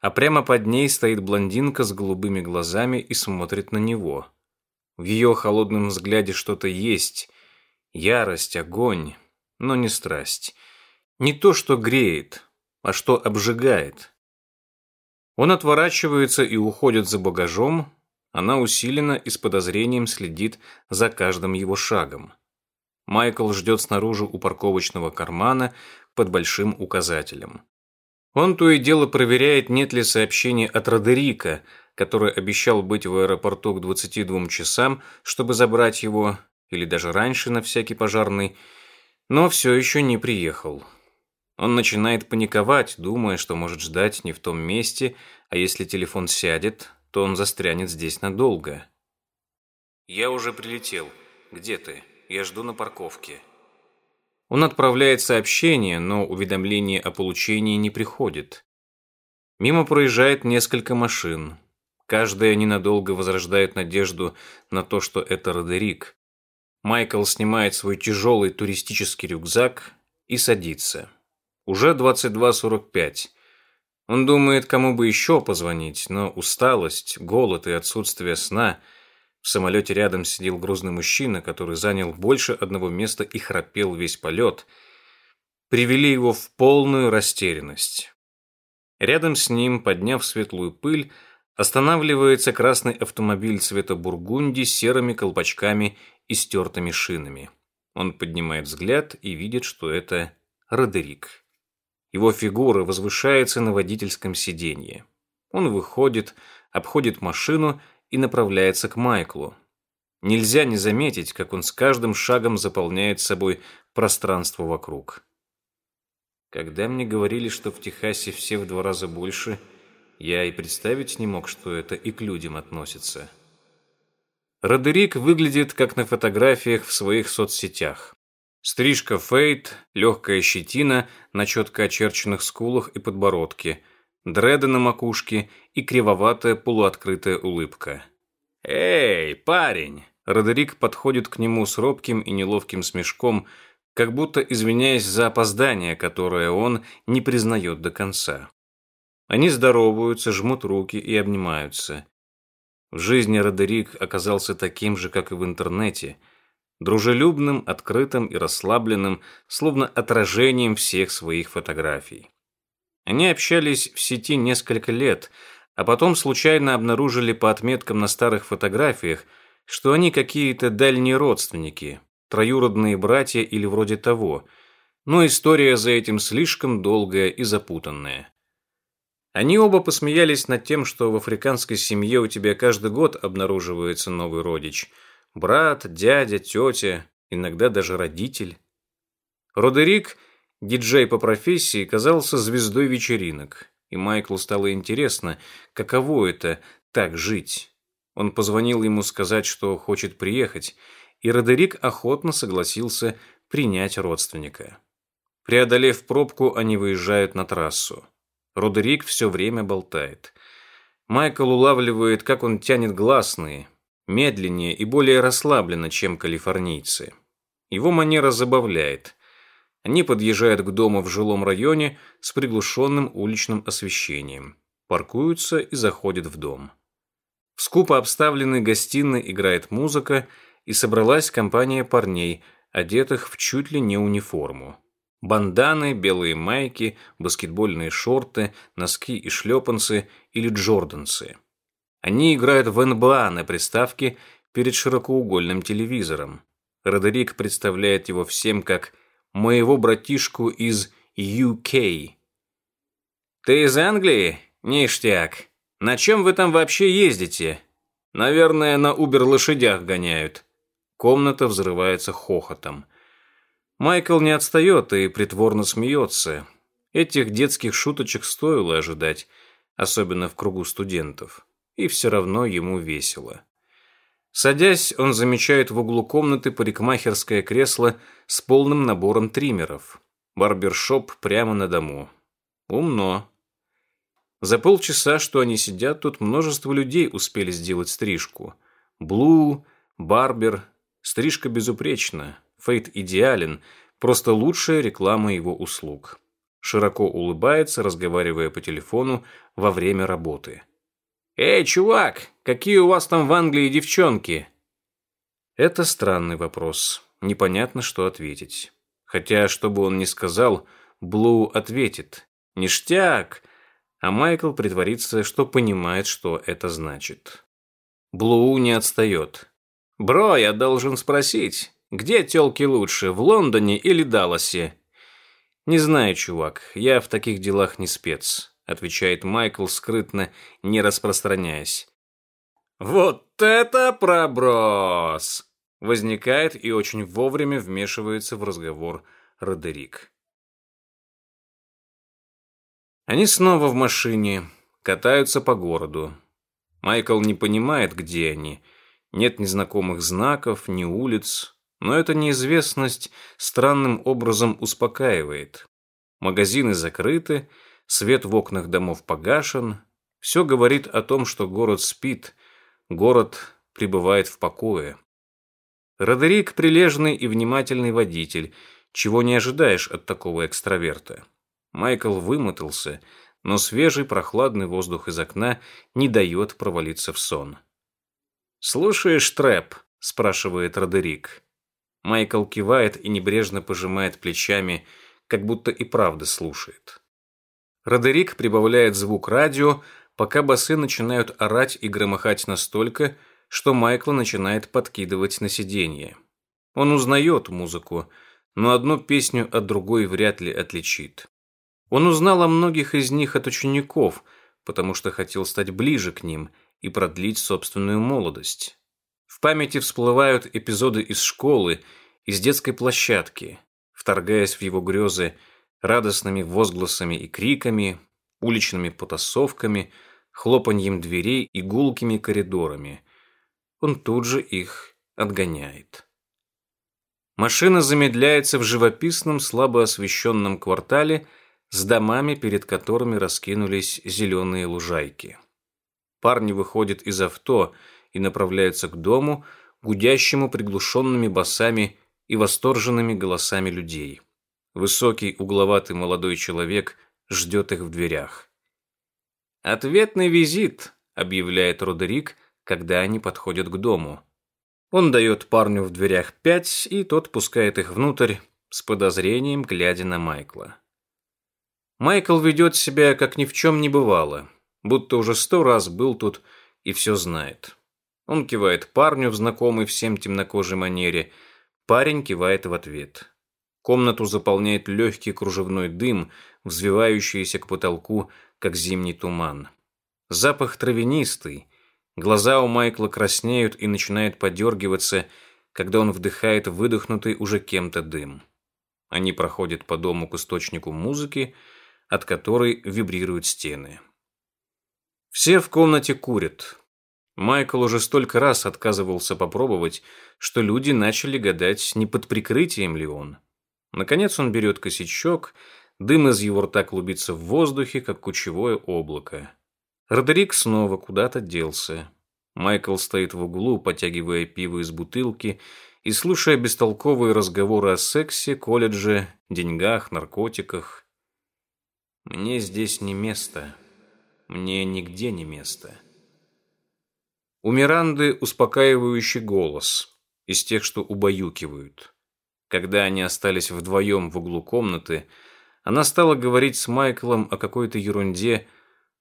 а прямо под ней стоит блондинка с голубыми глазами и смотрит на него. В ее холодном взгляде что-то есть. Ярость, огонь, но не страсть. Не то, что греет, а что обжигает. Он отворачивается и уходит за багажом, она усиленно и с подозрением следит за каждым его шагом. Майкл ждет снаружи у парковочного кармана под большим указателем. Он то и дело проверяет, нет ли сообщений от Родерика, который обещал быть в аэропорту к 22 часам, чтобы забрать его, или даже раньше на всякий пожарный, но все еще не приехал. Он начинает паниковать, думая, что может ждать не в том месте, а если телефон сядет, то он застрянет здесь надолго. «Я уже прилетел. Где ты? Я жду на парковке». Он отправляет сообщение, но уведомление о получении не приходит. Мимо проезжает несколько машин. Каждая ненадолго возрождает надежду на то, что это Родерик. Майкл снимает свой тяжелый туристический рюкзак и садится. Уже 22.45. Он думает, кому бы еще позвонить, но усталость, голод и отсутствие сна – в самолете рядом сидел грузный мужчина, который занял больше одного места и храпел весь полет. Привели его в полную растерянность. Рядом с ним, подняв светлую пыль, останавливается красный автомобиль цвета бургунди с серыми колпачками и стертыми шинами. Он поднимает взгляд и видит, что это Родерик. Его фигура возвышается на водительском сиденье. Он выходит, обходит машину и направляется к Майклу. Нельзя не заметить, как он с каждым шагом заполняет собой пространство вокруг. Когда мне говорили, что в Техасе все в два раза больше, я и представить не мог, что это и к людям относится. Родерик выглядит, как на фотографиях в своих соцсетях. Стрижка фейт, легкая щетина на четко очерченных скулах и подбородке – дреды на макушке и кривоватая полуоткрытая улыбка. «Эй, парень!» Родерик подходит к нему с робким и неловким смешком, как будто извиняясь за опоздание, которое он не признает до конца. Они здороваются, жмут руки и обнимаются. В жизни Родерик оказался таким же, как и в интернете, дружелюбным, открытым и расслабленным, словно отражением всех своих фотографий. Они общались в сети несколько лет, а потом случайно обнаружили по отметкам на старых фотографиях, что они какие-то дальние родственники, троюродные братья или вроде того, но история за этим слишком долгая и запутанная. Они оба посмеялись над тем, что в африканской семье у тебя каждый год обнаруживается новый родич. Брат, дядя, тетя, иногда даже родитель. Родерик – Диджей по профессии казался звездой вечеринок, и Майклу стало интересно, каково это так жить. Он позвонил ему сказать, что хочет приехать, и Родерик охотно согласился принять родственника. Преодолев пробку, они выезжают на трассу. Родерик все время болтает. Майкл улавливает, как он тянет гласные, медленнее и более расслабленно, чем калифорнийцы. Его манера забавляет. Они подъезжают к дому в жилом районе с приглушенным уличным освещением, паркуются и заходят в дом. В скупо обставленной гостиной играет музыка, и собралась компания парней, одетых в чуть ли не униформу. Банданы, белые майки, баскетбольные шорты, носки и шлепанцы или джорданцы. Они играют в НБА на приставке перед широкоугольным телевизором. Родерик представляет его всем как моего братишку из UK. «Ты из Англии? Ништяк. На чем вы там вообще ездите? Наверное, на Убер-лошадях гоняют». Комната взрывается хохотом. Майкл не отстает и притворно смеется. Этих детских шуточек стоило ожидать, особенно в кругу студентов. и все равно ему весело. Садясь, он замечает в углу комнаты парикмахерское кресло с полным набором триммеров. Барбершоп прямо на дому. Умно. За полчаса, что они сидят, тут множество людей успели сделать стрижку. Блу, Барбер, стрижка безупречна, Фейт идеален, просто лучшая реклама его услуг. Широко улыбается, разговаривая по телефону во время работы. «Эй, чувак, какие у вас там в Англии девчонки?» Это странный вопрос. Непонятно, что ответить. Хотя, что бы он ни сказал, Блу ответит. «Ништяк!» А Майкл притворится, что понимает, что это значит. Блу не отстает. «Бро, я должен спросить, где тёлки лучше, в Лондоне или Далласе?» «Не знаю, чувак, я в таких делах не спец отвечает Майкл скрытно, не распространяясь. Вот это проброс! Возникает и очень вовремя вмешивается в разговор Родерик. Они снова в машине, катаются по городу. Майкл не понимает, где они. Нет ни знакомых знаков, ни улиц, но эта неизвестность странным образом успокаивает. Магазины закрыты, свет в окнах домов погашен, все говорит о том, что город спит, город пребывает в покое. Родерик – прилежный и внимательный водитель, чего не ожидаешь от такого экстраверта. Майкл вымотался, но свежий прохладный воздух из окна не дает провалиться в сон. «Слушаешь трэп?» – спрашивает Родерик. Майкл кивает и небрежно пожимает плечами, как будто и правда слушает. Родерик прибавляет звук радио, пока басы начинают орать и громыхать настолько, что Майкла начинает подкидывать на сиденье. Он узнает музыку, но одну песню от другой вряд ли отличит. Он узнал о многих из них от учеников, потому что хотел стать ближе к ним и продлить собственную молодость. В памяти всплывают эпизоды из школы, из детской площадки. Вторгаясь в его грезы, радостными возгласами и криками, уличными потасовками, хлопаньем дверей и гулкими коридорами. Он тут же их отгоняет. Машина замедляется в живописном, слабо освещенном квартале с домами, перед которыми раскинулись зеленые лужайки. Парни выходят из авто и направляются к дому, гудящему приглушенными басами и восторженными голосами людей. Высокий, угловатый молодой человек ждет их в дверях. «Ответный визит», — объявляет Родерик, когда они подходят к дому. Он дает парню в дверях пять, и тот пускает их внутрь с подозрением, глядя на Майкла. Майкл ведет себя, как ни в чем не бывало, будто уже сто раз был тут и все знает. Он кивает парню в знакомой всем темнокожей манере, парень кивает в ответ. Комнату заполняет легкий кружевной дым, взвивающийся к потолку, как зимний туман. Запах травянистый. Глаза у Майкла краснеют и начинают подергиваться, когда он вдыхает выдохнутый уже кем-то дым. Они проходят по дому к источнику музыки, от которой вибрируют стены. Все в комнате курят. Майкл уже столько раз отказывался попробовать, что люди начали гадать, не под прикрытием ли он. Наконец он берет косячок, дым из его рта клубится в воздухе, как кучевое облако. Родерик снова куда-то делся. Майкл стоит в углу, потягивая пиво из бутылки и слушая бестолковые разговоры о сексе, колледже, деньгах, наркотиках. «Мне здесь не место. Мне нигде не место». У Миранды успокаивающий голос, из тех, что убаюкивают. Когда они остались вдвоем в углу комнаты, она стала говорить с Майклом о какой-то ерунде,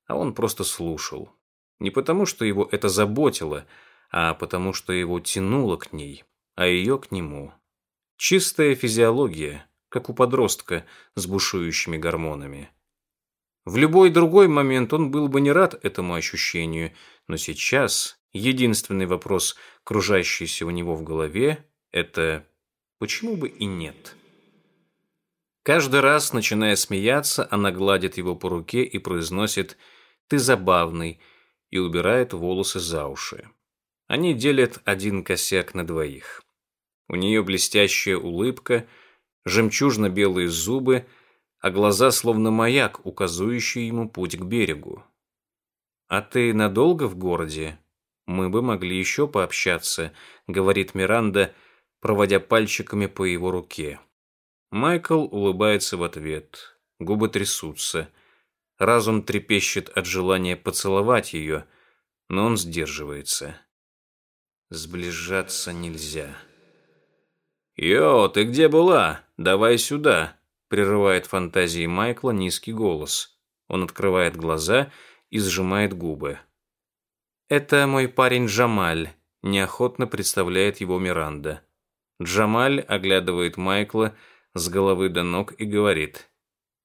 а он просто слушал. Не потому, что его это заботило, а потому, что его тянуло к ней, а ее к нему. Чистая физиология, как у подростка с бушующими гормонами. В любой другой момент он был бы не рад этому ощущению, но сейчас единственный вопрос, кружащийся у него в голове, это Почему бы и нет? Каждый раз, начиная смеяться, она гладит его по руке и произносит «Ты забавный, и убирает волосы за уши. Они делят один косяк на двоих. У нее блестящая улыбка, жемчужно-белые зубы, а глаза словно маяк, указывающий ему путь к берегу. «А ты надолго в городе? Мы бы могли еще пообщаться», — говорит Миранда, проводя пальчиками по его руке. Майкл улыбается в ответ, губы трясутся. Разум трепещет от желания поцеловать ее, но он сдерживается. Сближаться нельзя. «Йо, ты где была? Давай сюда!» Прерывает фантазии Майкла низкий голос. Он открывает глаза и сжимает губы. «Это мой парень Джамаль», – неохотно представляет его Миранда. Джамаль оглядывает Майкла с головы до ног и говорит.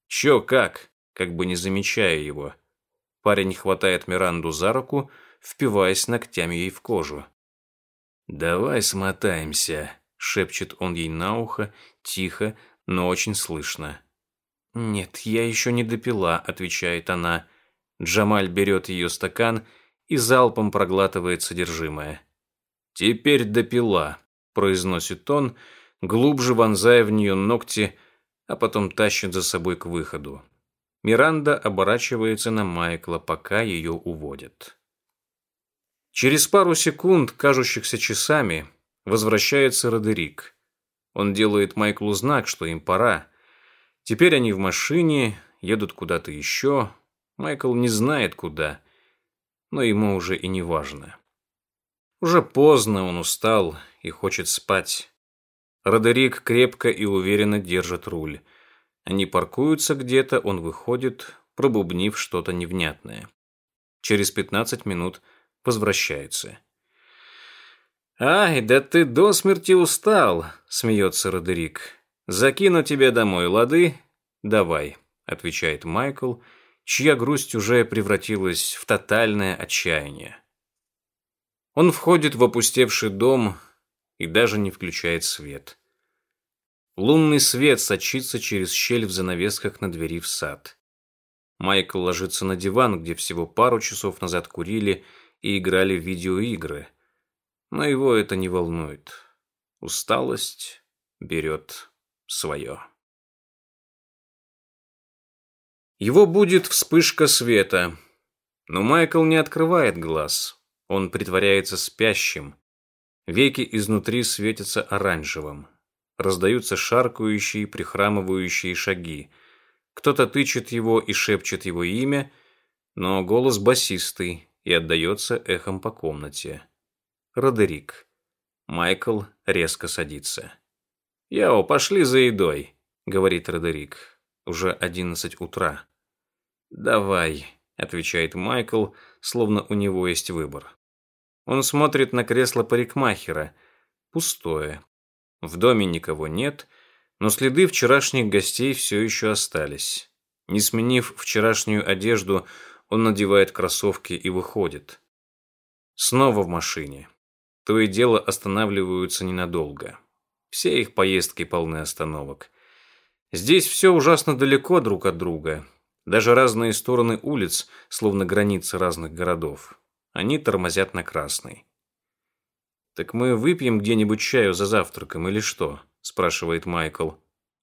«Чё, как?» как бы не замечая его. Парень хватает Миранду за руку, впиваясь ногтями ей в кожу. «Давай смотаемся», — шепчет он ей на ухо, тихо, но очень слышно. «Нет, я еще не допила», — отвечает она. Джамаль берет ее стакан и залпом проглатывает содержимое. «Теперь допила», — произносит он, глубже вонзая в нее ногти, а потом тащит за собой к выходу. Миранда оборачивается на Майкла, пока ее уводят. Через пару секунд, кажущихся часами, возвращается Родерик. Он делает Майклу знак, что им пора. Теперь они в машине, едут куда-то еще. Майкл не знает куда, но ему уже и не важно. Уже поздно, он устал и хочет спать. Родерик крепко и уверенно держит руль. Они паркуются где-то, он выходит, пробубнив что-то невнятное. Через 15 минут возвращается. «Ай, да ты до смерти устал», — смеется Родерик. «Закину тебя домой, лады?» «Давай», — отвечает Майкл, чья грусть уже превратилась в тотальное отчаяние. Он входит в опустевший дом и даже не включает свет. Лунный свет сочится через щель в занавесках на двери в сад. Майкл ложится на диван, где всего пару часов назад курили и играли в видеоигры. Но его это не волнует. Усталость берет свое. Его будет вспышка света. Но Майкл не открывает глаз. Он притворяется спящим. Веки изнутри светятся оранжевым раздаются шаркающие, прихрамывающие шаги. Кто-то тычет его и шепчет его имя, но голос басистый и отдается эхом по комнате. Родерик. Майкл резко садится. «Яо, пошли за едой», — говорит Родерик. Уже одиннадцать утра. «Давай», — отвечает Майкл, словно у него есть выбор. Он смотрит на кресло парикмахера. Пустое. В доме никого нет, но следы вчерашних гостей все еще остались. Не сменив вчерашнюю одежду, он надевает кроссовки и выходит. Снова в машине. То и дело останавливаются ненадолго. Все их поездки полны остановок. Здесь все ужасно далеко друг от друга. Даже разные стороны улиц, словно границы разных городов. Они тормозят на красный. «Так мы выпьем где-нибудь чаю за завтраком или что?» – спрашивает Майкл.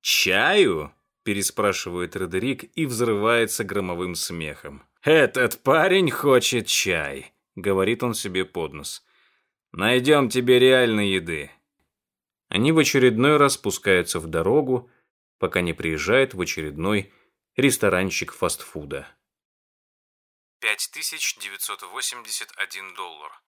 «Чаю?» – переспрашивает Родерик и взрывается громовым смехом. «Этот парень хочет чай», – говорит он себе под нос. «Найдем тебе реальной еды». Они в очередной раз спускаются в дорогу, пока не приезжает в очередной ресторанчик фастфуда. 5981 доллар.